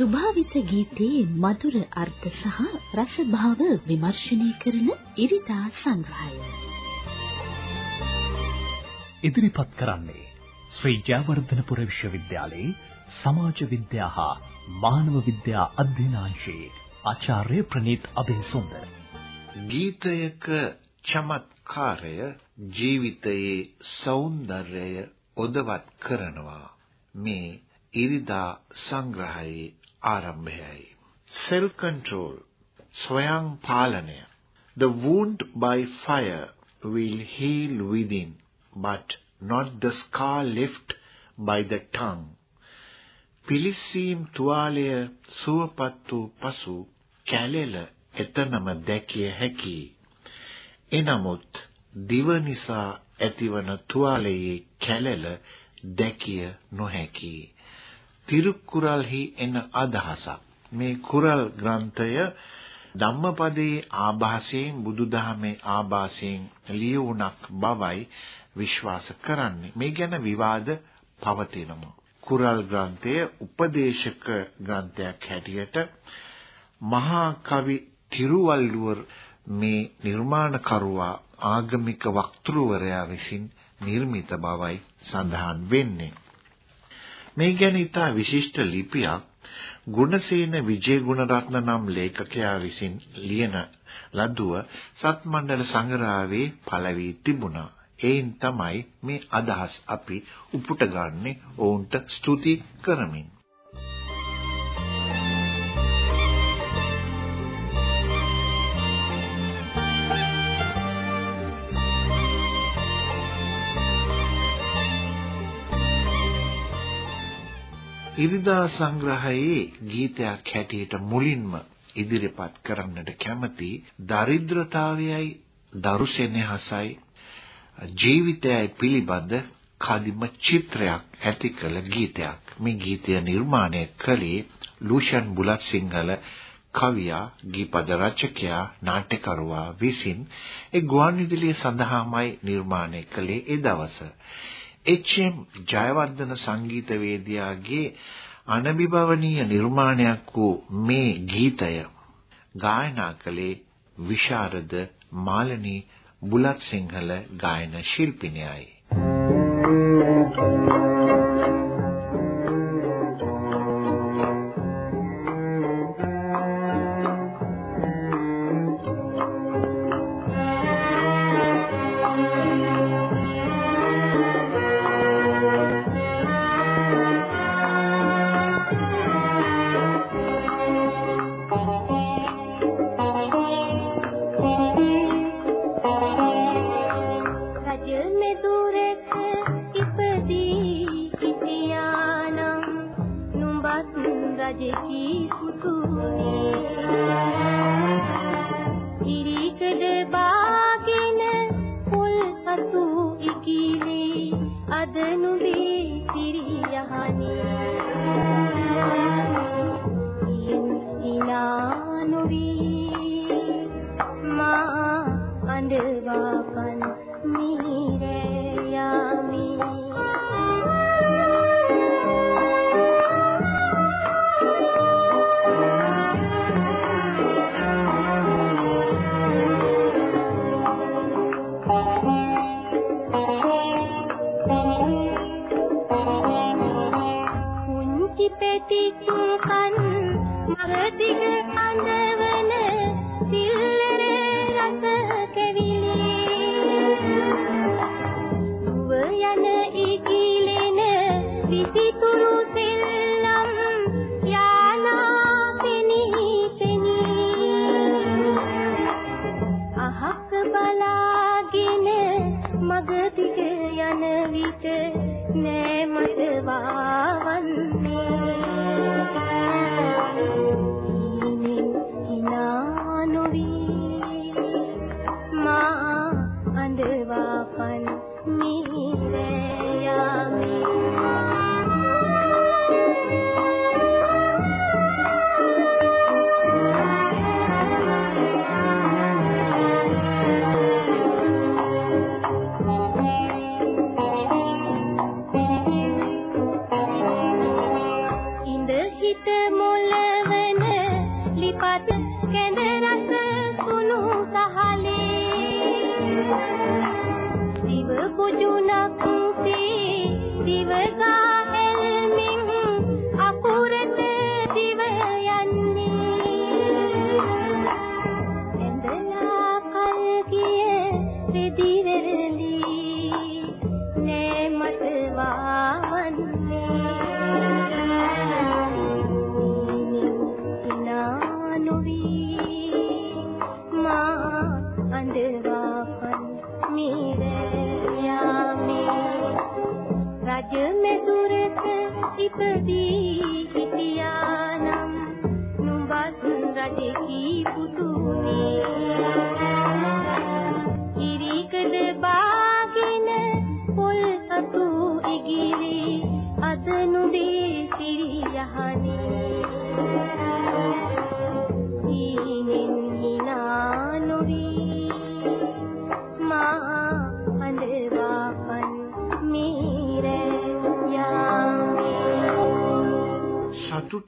සුභාවිත ගීතේ මధుර අර්ථ සහ රස භාව විමර්ශනය කරන ඉරිදා සංග්‍රහය. ඉදිරිපත් කරන්නේ ශ්‍රී ජයවර්ධනපුර විශ්වවිද්‍යාලයේ සමාජ විද්‍යා හා මානව විද්‍යා අධ්‍යනාංශයේ ආචාර්ය ප්‍රනීත් අබේසුන්දර. ගීතයක චමත්කාරය ජීවිතයේ సౌందර්යය ඔදවත් කරනවා. මේ ඉරිදා සංග්‍රහයේ ආරම්භයයි. Self control ස්වයං පාලනය. The wound by fire will heal within but not the scar left by the tongue. පිලිසීම් තුවාලය සුවපත් වූ පසු කැලෙල එතනම දැකිය හැකියි එනමුත් දිව නිසා ඇතිවන තුවාලයේ කැලල දැකිය නොහැකි. තිරුකුරල්හි එන අදහසක්. මේ කුරල් ග්‍රන්ථය ධම්මපදයේ ආభాසයෙන් බුදුදහමේ ආభాසයෙන් ලියුණක් බවයි විශ්වාස කරන්නේ. මේ ගැන විවාද පවතිනවා. කුරල් ග්‍රන්ථය උපදේශක ග්‍රන්ථයක් හැටියට මහා කවි තිරුවල්ලුවර් මේ නිර්මාණකරුවා ආගමික වක්තෘවරයා විසින් නිර්මිත බවයි සඳහන් වෙන්නේ. මේ ගැන ඉතා විශිෂ්ට ලිපියක් ගුණසේන විජේගුණරත්න නම් ලේඛකයා විසින් ලියන ලදුව සත්මණ්ඩල සංග්‍රහයේ පළ වී තිබුණා. එයින් තමයි මේ අදහස් අපි උපුට ගන්නේ ඔවුන්ට ස්තුති කරමින්. ඉරිදා සංග්‍රහයේ ගීතයක් හැටියට මුලින්ම ඉදිරිපත් කරන්නට කැමති දරිද්‍රතාවයයි දරුසෙනෙහසයි ජීවිතයයි පිළිබඳ කදිම චිත්‍රයක් ඇති කළ ගීතයක්. මේ ගීතය නිර්මාණය කළේ ලූෂන් බුලත් සිංහල කවියා, ගීපද රචකයා, නාට්‍යකරුවා විසින් ඒ ගුවන්විදුලිය සඳහාමයි නිර්මාණය කළේ ඒ දවසේ. එච්.එම්. ජයවර්ධන සංගීතවේදියාගේ අනබිබවනීය නිර්මාණයක් වූ මේ ගීතය ගායනා කළේ විශාරද මාලනී බුලත් සිංහල ගායන ශිල්පිනියයි. Thank you.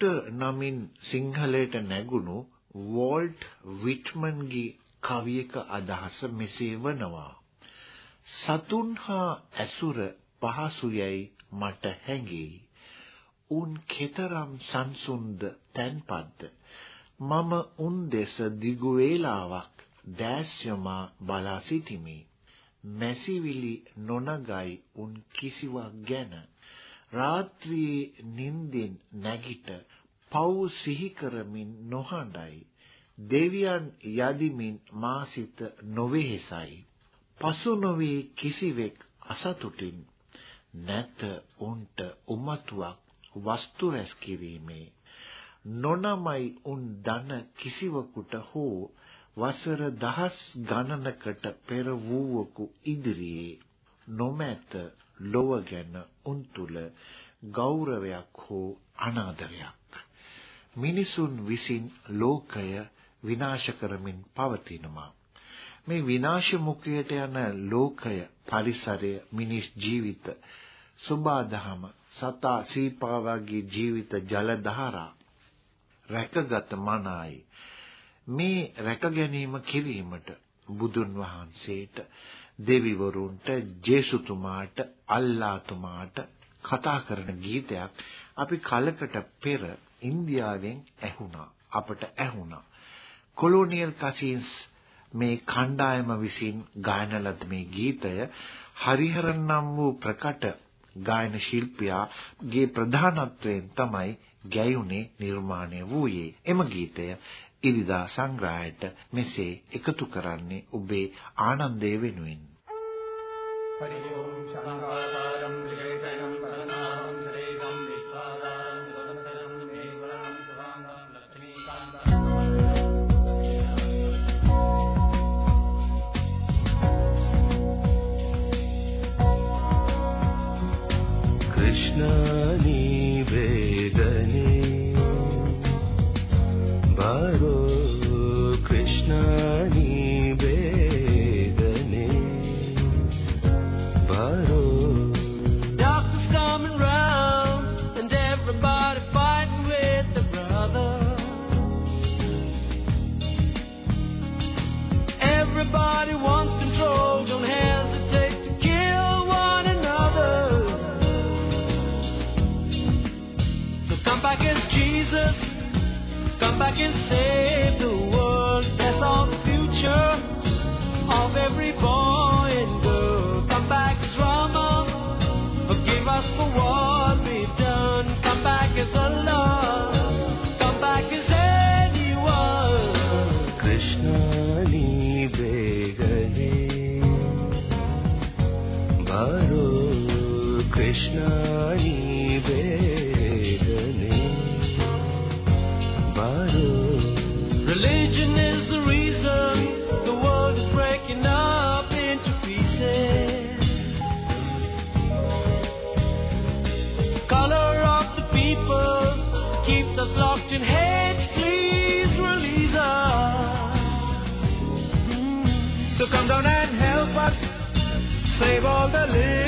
සතුට නමින් සිංහලයට නැගුණු වෝල්ට් විට්මන්ගේ කවියක අදහස මෙසේ වනවා. සතුන් හා ඇසුර පහසුයයි මට හැඟේ උන් කෙතරම් සංසුන්ද තැන්පත්ද? මම උන් දෙස දිගු වේලාවක් දැස් යමා බලා සිටිමි. මැසිවිලි නොනගයි උන් කිසිවක් ගැන. රාත්‍රියේ නිින්දෙන් නැගිට පව් සිහි කරමින් නොහඬයි. දෙවියන් යදිමින් මා සිත නොවේසයි පසු නොවේ කිසිවෙක් අසතුටින් නැත උන්ට උමතුවක් වස්තු රැස් කිරීමේ. නොනමයි උන් දන කිසිවකුට හෝ වසර දහස් ගණනකට පෙර වූවකු ඉදිරියේ නොමැත ලොව ගැන උන් තුල ගෞරවයක් හෝ අනාදරයක්. මිනිසුන් විසින් ලෝකය විනාශ කරමින් පවතිනවා. මේ විනාශ මුඛයට යන ලෝකය පරිසරය මිනිස් ජීවිත සුබාදහම සතා සීපා වගේ ජීවිත ජල දහරා රැකගත මනායි. මේ රැක ගැනීම කිරීමට බුදුන් වහන්සේට දෙවිවරුන්ට ජේසුතුමාට අල්ලාතුමාට කතා කරන ගීතයක් අපි කලකට පෙර ඉන්දියාවෙන් ඇහුණා අපට ඇහුණා කොලෝනියල් කසින්ස් මේ කණ්ඩායම විසින් ගායන ලද මේ ගීතය හරිහරන් නම් වූ ප්‍රකට ගායන ශිල්පියාගේ ප්‍රධානත්වයෙන් තමයි ගැයුනේ නිර්මාණය වූයේ. එම ගීතය ඉරිදා සංග්‍රහයට මෙසේ එකතු කරන්නේ ඔබේ ආනන්දය වෙනුවෙන්. පරිෝම් ශාන්තාරම් විලේතනම් back as Jesus, come back and save us locked in hate. Please release us. Mm. So come down and help us save all the little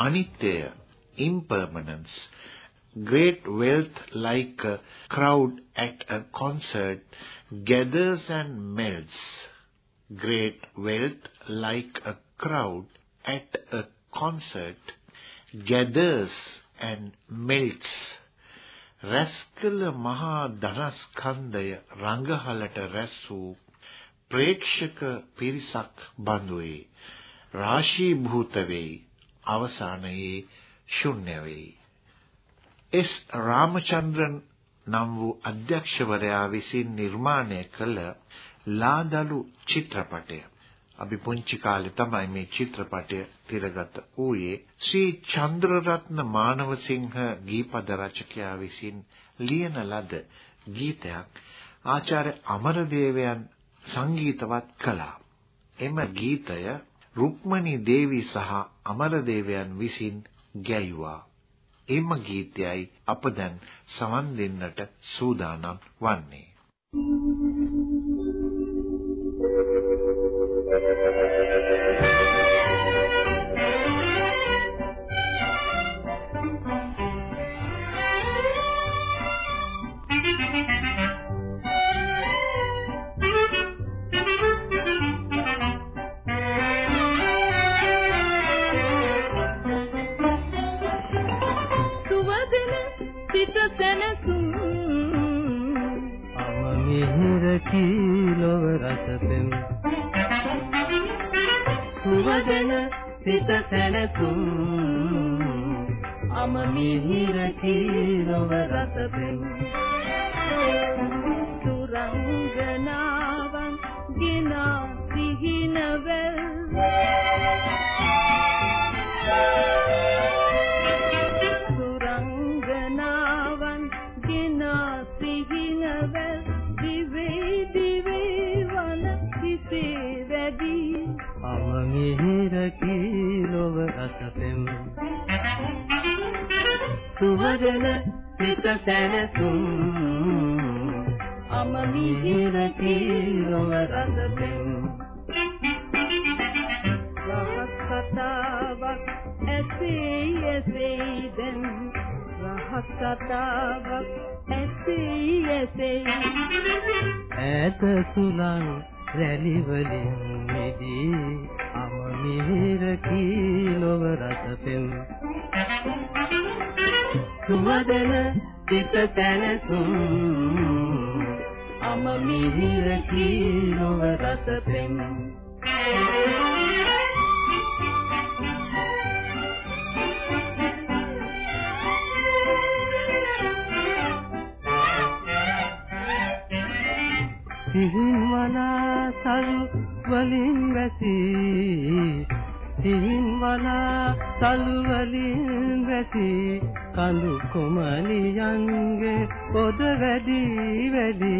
Anitya, impermanence. Great wealth like a crowd at a concert gathers and melts. Great wealth like a crowd at a concert gathers and melts. රැස්කල මහා ධනස්කන්ධය රංගහලට රැස් වූ ප්‍රේක්ෂක පිරිසක් බඳුවේ රාශීභූත වෙයි අවසානයේ ශුන්‍ය වෙයි. S රාමචන්ද්‍රන් නම් වූ අධ්‍යක්ෂවරයා විසින් නිර්මාණය කළ ලාදලු චිත්‍රපටය. අපි පුංචි කාලේ තමයි මේ චිත්‍රපටය තිරගත වූයේ. ශ්‍රී චන්ද්‍රරත්න මානවසිංහ ගීපද රචකයා විසින් ලියන ලද ගීතයක් ආචාර්ය අමරදේවයන් සංගීතවත් කළා. එම ගීතය රුක්මනී දේවී සහ අමරදේවයන් විසින් ගැයුවා. එම ගීතයයි අප දැන් සවන් දෙන්නට සූදානම් වන්නේ. Thank you. සුවදන සිත සැනසුම්. අම මිහිර කීරව රස පෙම් රහස් කතාවක් ඇසේ ඇසේ දැන්. රහස් කතාවක් ඇසේ ඇසේ ඈත සුලං රැලි වලින් මිදී අම මිහිර කීලොව රස පෙම් සුවදන සිත සැනසුම් අම මිහිර කීලොව රස පෙම් සිහින් වනා සරු වලින් වැසි සිහින් වනා සරු වලින් වැසි කඳු කුමලියන්ගේ පොද වැඩි වැඩි.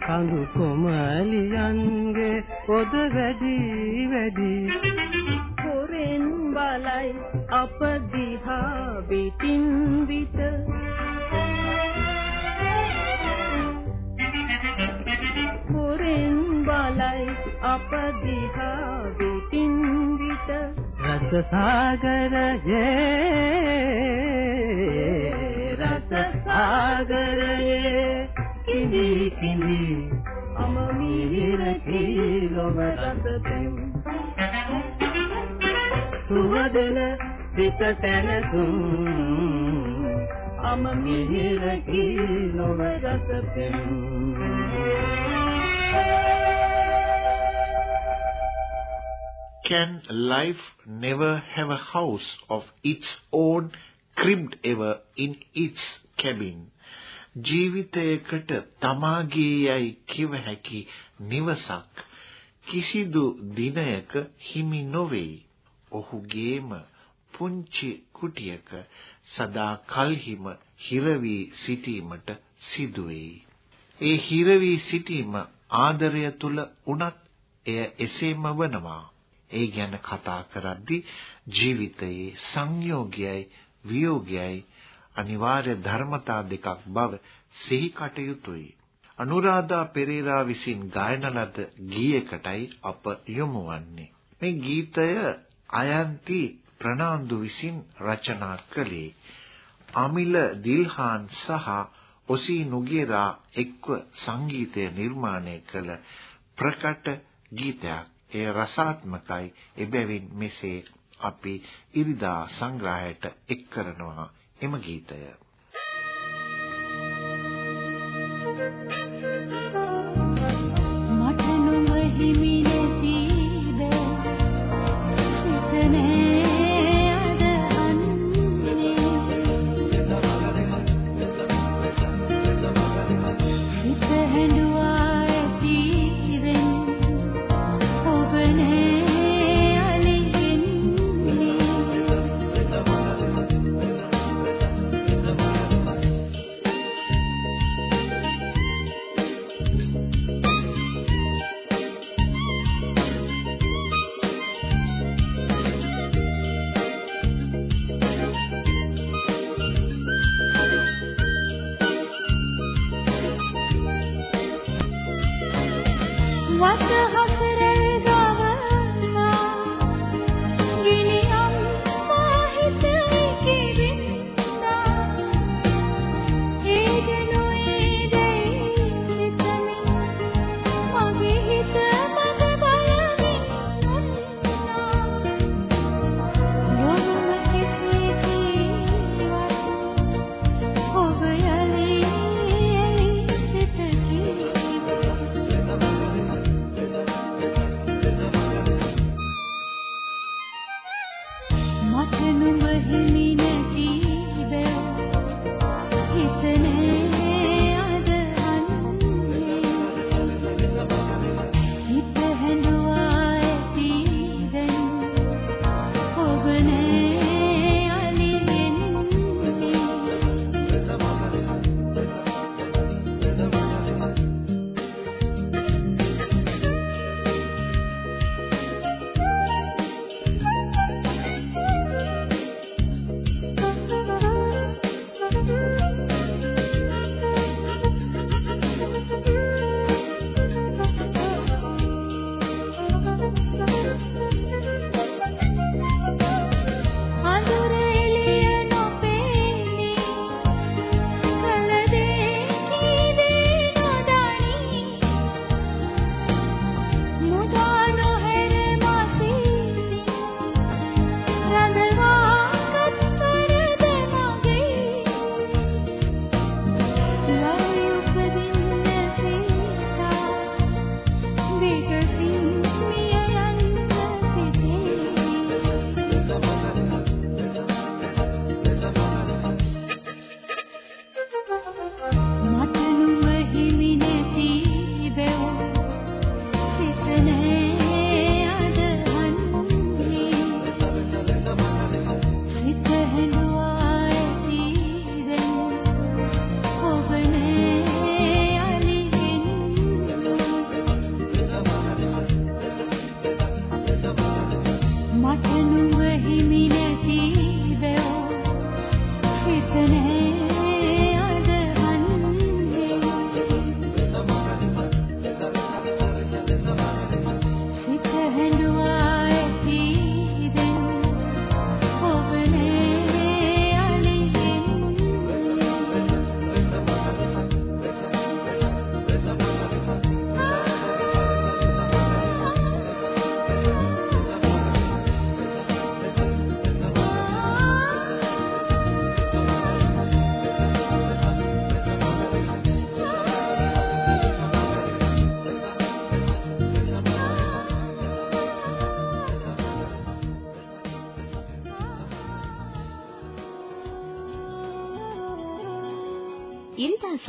කඳු කුමලියන්ගේ පොද වැඩි වැඩි. හොරෙන් බලයි අප දිහා පිටින් විට හොරෙන් බලයි අප දිහා පිටින් විට රස සාගරයේ රස සාගරයේ කිඳි කිඳි අම මිහිර කීලොව රස පෙම් සුවදන සිත සැනසුම් අම මිහිර කීලොව රස පෙම් Can life never have a house of its own cribbed ever in its cabin? ජීවිතයකට තමාගේ යයි කිව හැකි නිවසක් කිසිදු දිනයක හිමි නොවේ. ඔහුගේම පුංචි කුටියක සදා කල්හිම හිරවි සිටීමට සිදුවේ. ඒ හිරවි සිටීම ආදරය තුල උනත් එය එසේම වනවා. ඒ ගැන කතා කරද්දී ජීවිතයේ සංයෝගයයි වියෝගයයි අනිවාර්ය ධර්මතා දෙකක් බව සිහි කටයුතුයි. අනුරාධා පෙරේරා විසින් ගායන ලද ගීයකටයි අප යොමු වන්නේ. මේ ගීතය අයන්ති ප්‍රනාන්දු විසින් රචනා කළේ. අමිල දිල්හාන් සහ ඔසී නුගේරා එක්ව සංගීතය නිර්මාණය කළ ප්‍රකට ගීතයක්. එය රසාත්මකයි. එබැවින් මෙසේ අපි ඉරිදා සංග්‍රහයට එක් කරනවා එම ගීතය. මට නොම හිමි නැතිද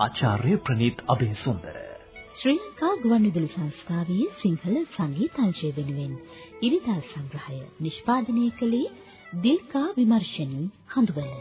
ආචාර්ය ප්‍රනීත් අබේසුන්දර. ශ්‍රී ලංකා ගුවන්විදුලි සංස්ථාවේ සිංහල සංගීතංශය වෙනුවෙන් ඉරිදා සංග්‍රහය නිෂ්පාදනය කළේ දිල්කා විමර්ශනී හඳුවල.